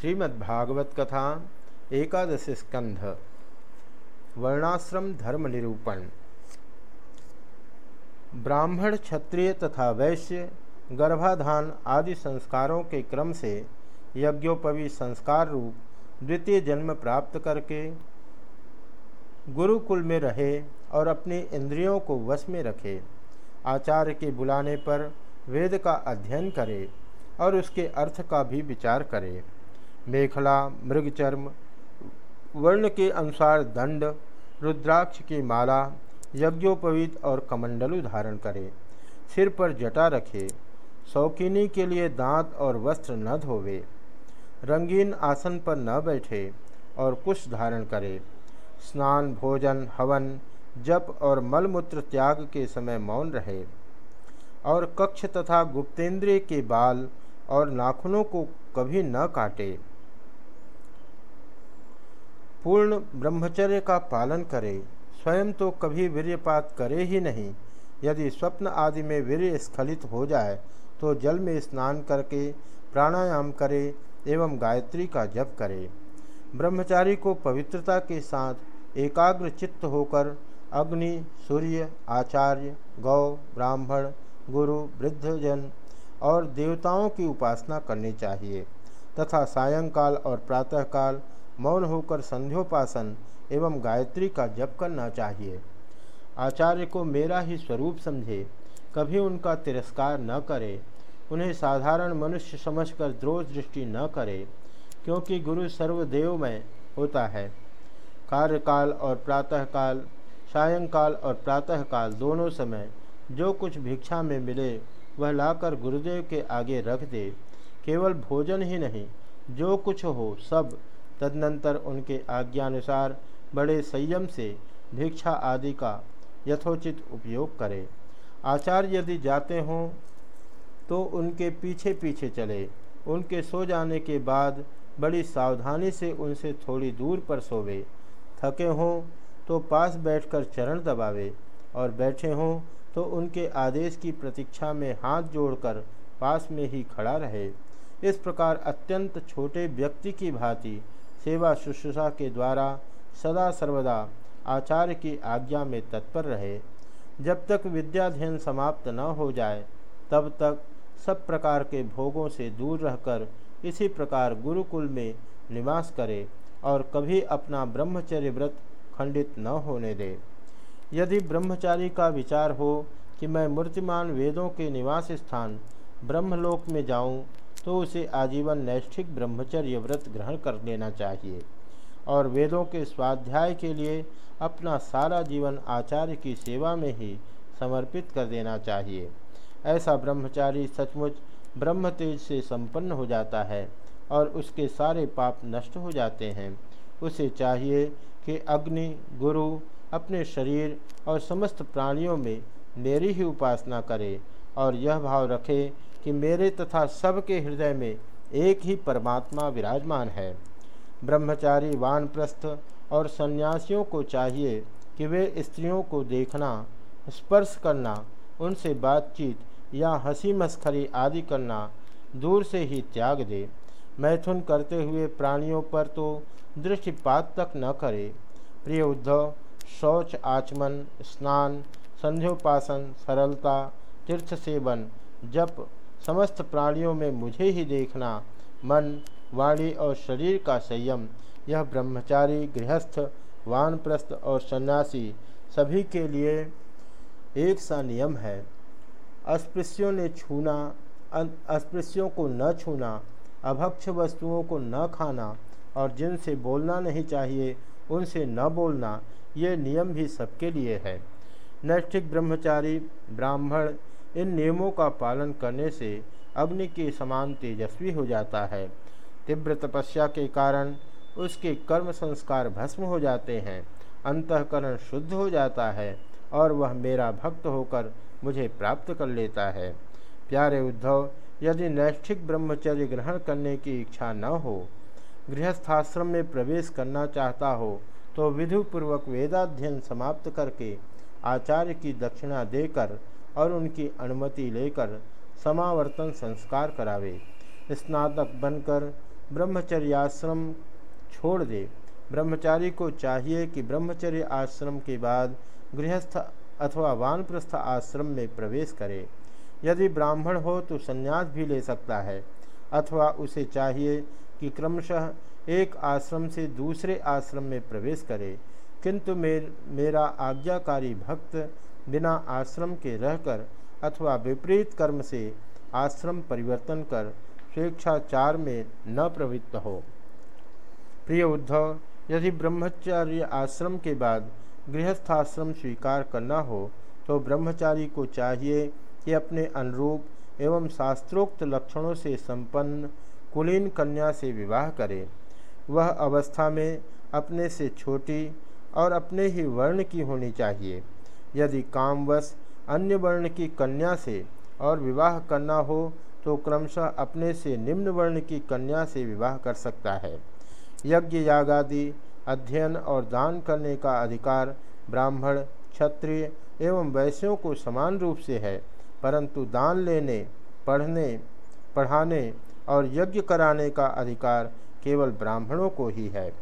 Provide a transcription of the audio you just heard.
श्रीमद्भागवत कथा एकादश स्कंध वर्णाश्रम धर्म निरूपण। ब्राह्मण, क्षत्रिय तथा वैश्य, गर्भाधान आदि संस्कारों के क्रम से यज्ञोपवी संस्कार रूप द्वितीय जन्म प्राप्त करके गुरुकुल में रहे और अपने इंद्रियों को वश में रखे, आचार्य के बुलाने पर वेद का अध्ययन करें और उसके अर्थ का भी विचार करे। मेखला, मृगचर्म, वर्ण के अनुसार दंड, रुद्राक्ष की माला, यज्ञोपवीत और कमंडलु धारण करे। सिर पर जटा रखे। शौकीनी के लिए दांत और वस्त्र न धोवे। रंगीन आसन पर न बैठे और कुश धारण करे। स्नान, भोजन, हवन, जप और मलमूत्र त्याग के समय मौन रहे। और कक्ष तथा गुप्तेंद्रिय के बाल और नाखूनों को कभी न काटे। पूर्ण ब्रह्मचर्य का पालन करे। स्वयं तो कभी वीर्यपात करे ही नहीं। यदि स्वप्न आदि में वीर्य स्खलित हो जाए तो जल में स्नान करके प्राणायाम करे एवं गायत्री का जप करे। ब्रह्मचारी को पवित्रता के साथ एकाग्र चित्त होकर अग्नि, सूर्य, आचार्य, गौ, ब्राह्मण, गुरु, वृद्धजन और देवताओं की उपासना करनी चाहिए तथा सायंकाल और प्रातःकाल मौन होकर संध्योपासन एवं गायत्री का जप करना चाहिए। आचार्य को मेरा ही स्वरूप समझे, कभी उनका तिरस्कार न करे, उन्हें साधारण मनुष्य समझकर द्रोह दृष्टि न करे, क्योंकि गुरु सर्वदेवमय होता है। कार्यकाल और प्रातःकाल, सायंकाल और प्रातःकाल दोनों समय जो कुछ भिक्षा में मिले, वह लाकर गुरुदेव के आगे रख दे। केवल भोजन ही नहीं, जो कुछ हो, सब तदनंतर उनके आज्ञानुसार बड़े संयम से भिक्षा आदि का यथोचित उपयोग करें। आचार्य यदि जाते हों तो उनके पीछे पीछे चले। उनके सो जाने के बाद बड़ी सावधानी से उनसे थोड़ी दूर पर सोवे। थके हों तो पास बैठकर चरण दबावे और बैठे हों तो उनके आदेश की प्रतीक्षा में हाथ जोड़कर पास में ही खड़ा रहे। इस प्रकार अत्यंत छोटे व्यक्ति की भांति सेवा शुश्रूषा के द्वारा सदा सर्वदा आचार्य की आज्ञा में तत्पर रहे। जब तक विद्याध्ययन समाप्त न हो जाए तब तक सब प्रकार के भोगों से दूर रहकर इसी प्रकार गुरुकुल में निवास करे और कभी अपना ब्रह्मचर्य व्रत खंडित न होने दे। यदि ब्रह्मचारी का विचार हो कि मैं मूर्तिमान वेदों के निवास स्थान ब्रह्मलोक में जाऊँ, तो उसे आजीवन नैष्ठिक ब्रह्मचर्य व्रत ग्रहण कर लेना चाहिए और वेदों के स्वाध्याय के लिए अपना सारा जीवन आचार्य की सेवा में ही समर्पित कर देना चाहिए। ऐसा ब्रह्मचारी सचमुच ब्रह्म तेज से संपन्न हो जाता है और उसके सारे पाप नष्ट हो जाते हैं। उसे चाहिए कि अग्नि, गुरु अपने शरीर और समस्त प्राणियों में मेरी ही उपासना करे और यह भाव रखे कि मेरे तथा सबके हृदय में एक ही परमात्मा विराजमान है। ब्रह्मचारी, वानप्रस्थ और सन्यासियों को चाहिए कि वे स्त्रियों को देखना, स्पर्श करना, उनसे बातचीत या हँसी मस्खरी आदि करना दूर से ही त्याग दे। मैथुन करते हुए प्राणियों पर तो दृष्टिपात तक न करे। प्रिय उद्धव, शौच, आचमन, स्नान, संध्योपासन, सरलता तीर्थ सेवन जप समस्त प्राणियों में मुझे ही देखना, मन, वाणी और शरीर का संयम। यह ब्रह्मचारी, गृहस्थ, वानप्रस्थ और सन्यासी सभी के लिए एक सा नियम है। अस्पृश्यों ने छूना अस्पृश्यों को न छूना, अभक्ष वस्तुओं को न खाना और जिनसे बोलना नहीं चाहिए, उनसे न बोलना, ये नियम भी सबके लिए है। नैष्ठिक ब्रह्मचारी, ब्राह्मण इन नियमों का पालन करने से अग्नि के समान तेजस्वी हो जाता है। तीव्र तपस्या के कारण उसके कर्म संस्कार भस्म हो जाते हैं, अंतकरण शुद्ध हो जाता है और वह मेरा भक्त होकर मुझे प्राप्त कर लेता है। प्यारे उद्धव, यदि नैष्ठिक ब्रह्मचर्य ग्रहण करने की इच्छा न हो, गृहस्थाश्रम में प्रवेश करना चाहता हो तो विधिपूर्वक वेदाध्ययन समाप्त करके आचार्य की दक्षिणा देकर और उनकी अनुमति लेकर समावर्तन संस्कार करावे। स्नातक बनकर ब्रह्मचर्याश्रम छोड़ दे। ब्रह्मचारी को चाहिए कि ब्रह्मचर्य आश्रम के बाद गृहस्थ अथवा वानप्रस्थ आश्रम में प्रवेश करे। यदि ब्राह्मण हो तो संन्यास भी ले सकता है अथवा उसे चाहिए कि क्रमशः एक आश्रम से दूसरे आश्रम में प्रवेश करे। किंतु मेर, मेरा आज्ञाकारी भक्त बिना आश्रम के रहकर अथवा विपरीत कर्म से आश्रम परिवर्तन कर स्वेच्छाचार में न प्रवृत्त हो। प्रिय उद्धव, यदि ब्रह्मचर्य आश्रम के बाद गृहस्थाश्रम स्वीकार करना हो तो ब्रह्मचारी को चाहिए कि अपने अनुरूप एवं शास्त्रोक्त लक्षणों से संपन्न कुलीन कन्या से विवाह करे। वह अवस्था में अपने से छोटी और अपने ही वर्ण की होनी चाहिए। यदि कामवश अन्य वर्ण की कन्या से और विवाह करना हो तो क्रमशः अपने से निम्न वर्ण की कन्या से विवाह कर सकता है। यज्ञ यागादि अध्ययन और दान करने का अधिकार ब्राह्मण, क्षत्रिय एवं वैश्यों को समान रूप से है, परंतु दान लेने, पढ़ने, पढ़ाने और यज्ञ कराने का अधिकार केवल ब्राह्मणों को ही है।